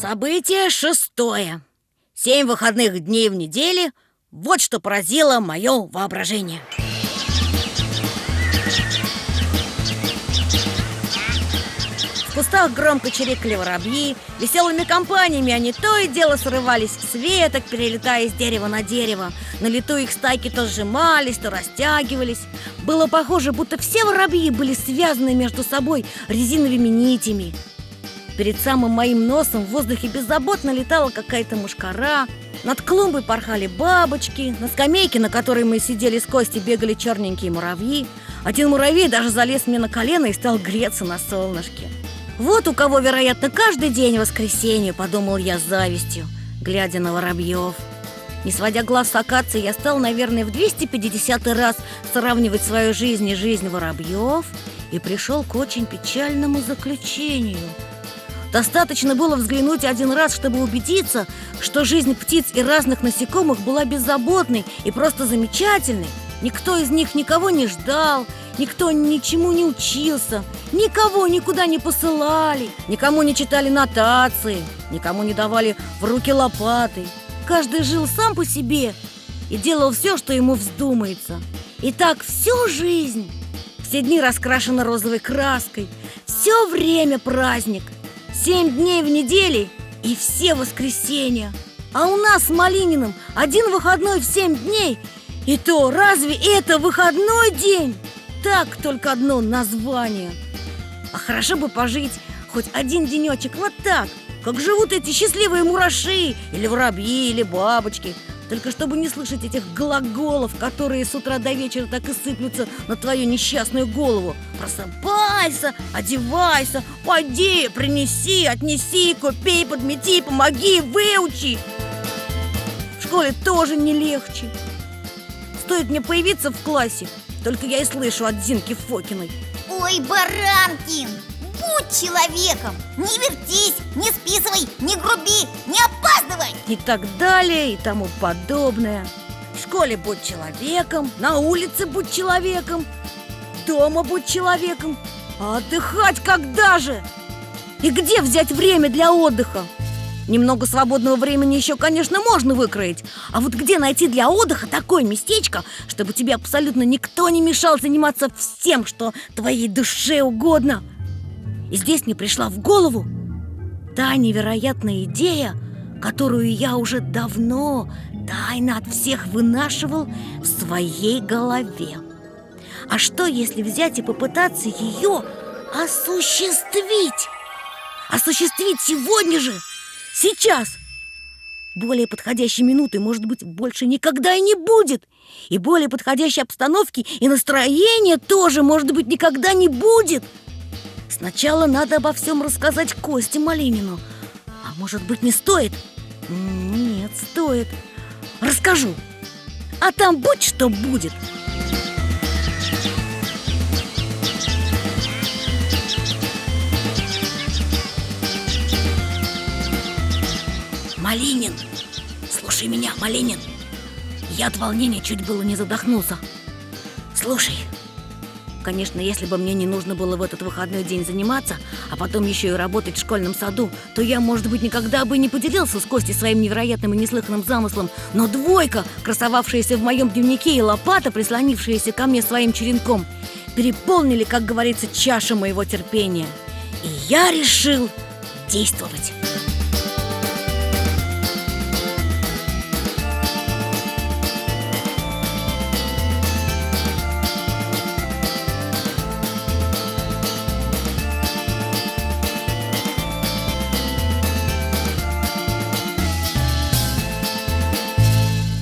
Событие шестое. Семь выходных дней в неделе. Вот что поразило мое воображение. В кустах громко чирикали воробьи Веселыми компаниями они то и дело срывались с веток, перелетая с дерева на дерево На лету их стайки то сжимались, то растягивались Было похоже, будто все воробьи были связаны между собой резиновыми нитями Перед самым моим носом в воздухе беззаботно летала какая-то мушкара Над клумбой порхали бабочки На скамейке, на которой мы сидели с Костей, бегали черненькие муравьи Один муравей даже залез мне на колено и стал греться на солнышке вот у кого, вероятно, каждый день воскресенье, подумал я с завистью, глядя на воробьев. Не сводя глаз с акации, я стал, наверное, в 250 раз сравнивать свою жизнь и жизнь воробьев и пришел к очень печальному заключению. Достаточно было взглянуть один раз, чтобы убедиться, что жизнь птиц и разных насекомых была беззаботной и просто замечательной. Никто из них никого не ждал, никто ничему не учился, никого никуда не посылали, никому не читали нотации, никому не давали в руки лопаты. Каждый жил сам по себе и делал все, что ему вздумается. И так всю жизнь. Все дни раскрашены розовой краской, все время праздник. Семь дней в неделе и все воскресенья. А у нас с Малининым один выходной в семь дней – и то, разве это выходной день? Так только одно название А хорошо бы пожить хоть один денечек вот так Как живут эти счастливые мураши Или воробьи, или бабочки Только чтобы не слышать этих глаголов Которые с утра до вечера так и сыплются на твою несчастную голову. Просыпайся, одевайся, пойди, принеси, отнеси, купи, подмети, помоги, выучи. В школе тоже не легче. Стоит мне появиться в классе, только я и слышу от Зинки Фокиной. Ой, Баранкин, будь человеком Не вертись, не списывай, не груби, не опаздывай И так далее, и тому подобное В школе будь человеком, на улице будь человеком Дома будь человеком А отдыхать когда же? И где взять время для отдыха? Немного свободного времени еще, конечно, можно выкроить А вот где найти для отдыха такое местечко, чтобы тебе абсолютно никто не мешал заниматься всем, что твоей душе угодно? Здесь мне пришла в голову та невероятная идея, которую я уже давно тайно от всех вынашивал в своей голове. А что, если взять и попытаться ее осуществить? Осуществить сегодня же – Сейчас! Более подходящей минуты, может быть, больше никогда и не будет. И более подходящей обстановки и настроения тоже, может быть, никогда не будет. Сначала надо обо всем рассказать Косте Малинину. А может быть, не стоит? Нет, стоит. Расскажу. А там будь что будет. Малинин! Слушай меня, Малинин! Я от волнения чуть было не задохнулся. Слушай, Конечно, если бы мне не нужно было в этот выходной день заниматься, а потом еще и работать в школьном саду, то я, может быть, никогда бы не поделился с Костей своим невероятным и неслыханным замыслом. Но двойка, красовавшаяся в моем дневнике, и лопата, прислонившаяся ко мне своим черенком, переполнили, как говорится, чашу моего терпения. И я решил действовать.